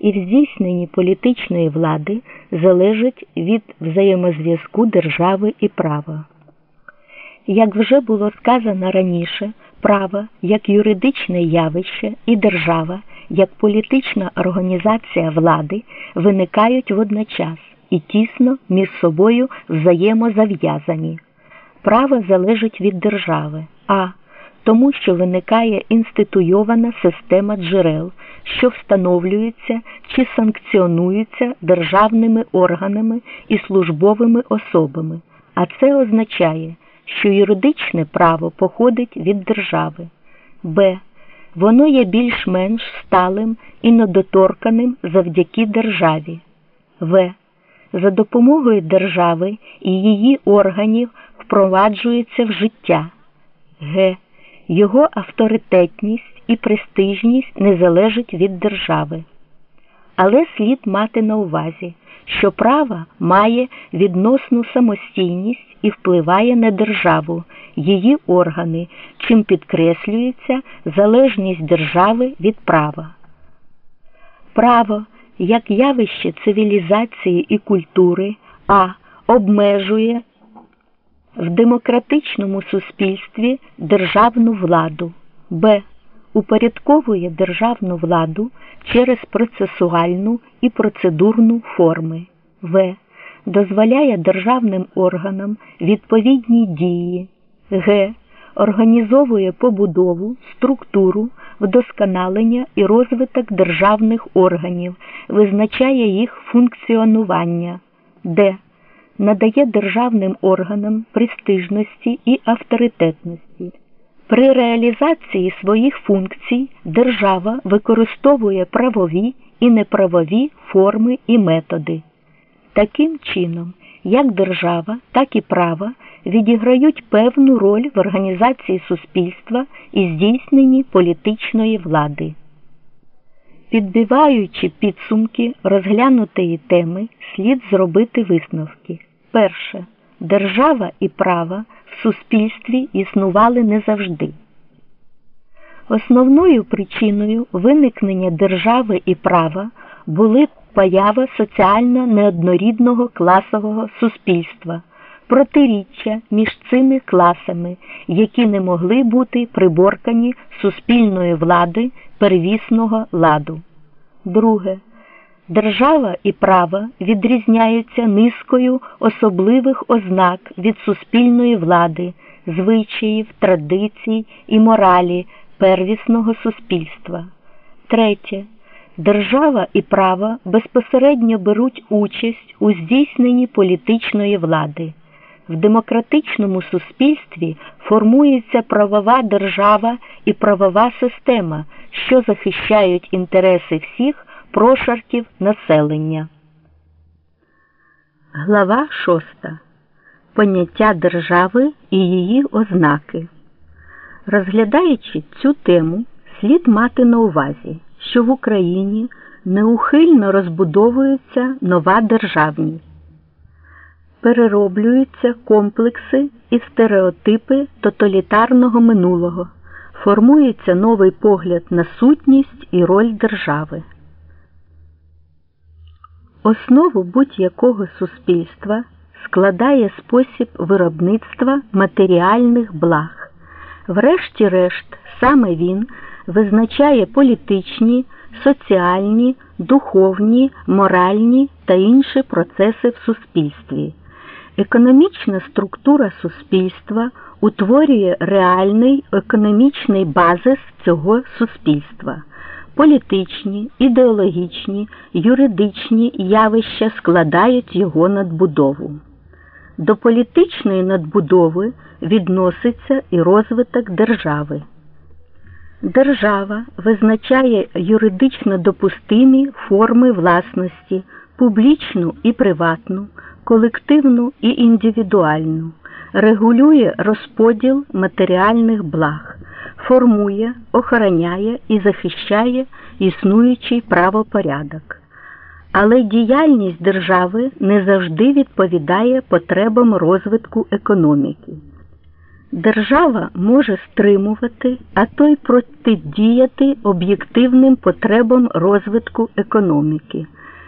і в здійсненні політичної влади залежить від взаємозв'язку держави і права. Як вже було сказано раніше, право як юридичне явище і держава як політична організація влади виникають водночас і тісно між собою взаємозав'язані. Право залежить від держави, а тому, що виникає інституйована система джерел, що встановлюються чи санкціонуються державними органами і службовими особами, а це означає, що юридичне право походить від держави, б. Воно є більш-менш сталим і недоторканим завдяки державі, в. За допомогою держави і її органів впроваджується в життя, г. Його авторитетність і престижність не залежать від держави. Але слід мати на увазі, що право має відносну самостійність і впливає на державу, її органи, чим підкреслюється залежність держави від права. Право як явище цивілізації і культури а обмежує в демократичному суспільстві державну владу, б. Упорядковує державну владу через процесуальну і процедурну форми, в. Дозволяє державним органам відповідні дії, г. Організовує побудову, структуру, вдосконалення і розвиток державних органів, визначає їх функціонування, д надає державним органам престижності і авторитетності. При реалізації своїх функцій держава використовує правові і неправові форми і методи. Таким чином, як держава, так і право відіграють певну роль в організації суспільства і здійсненні політичної влади. Підбиваючи підсумки розглянутої теми, слід зробити висновки. Перше. Держава і право в суспільстві існували не завжди. Основною причиною виникнення держави і права були поява соціально неоднорідного класового суспільства, протиріччя між цими класами, які не могли бути приборкані суспільної влади первісного ладу. Друге. Держава і право відрізняються низкою особливих ознак від суспільної влади, звичаїв, традицій і моралі первісного суспільства. Третє. Держава і право безпосередньо беруть участь у здійсненні політичної влади. В демократичному суспільстві формується правова держава і правова система, що захищають інтереси всіх прошарків населення. Глава 6. Поняття держави і її ознаки. Розглядаючи цю тему, слід мати на увазі, що в Україні неухильно розбудовується нова державність, перероблюються комплекси і стереотипи тоталітарного минулого, формується новий погляд на сутність і роль держави. Основу будь-якого суспільства складає спосіб виробництва матеріальних благ. Врешті-решт, саме він визначає політичні, соціальні, духовні, моральні та інші процеси в суспільстві. Економічна структура суспільства утворює реальний економічний базис цього суспільства політичні, ідеологічні, юридичні явища складають його надбудову. До політичної надбудови відноситься і розвиток держави. Держава визначає юридично допустимі форми власності, публічну і приватну, колективну і індивідуальну, регулює розподіл матеріальних благ формує, охороняє і захищає існуючий правопорядок. Але діяльність держави не завжди відповідає потребам розвитку економіки. Держава може стримувати, а то й протидіяти об'єктивним потребам розвитку економіки.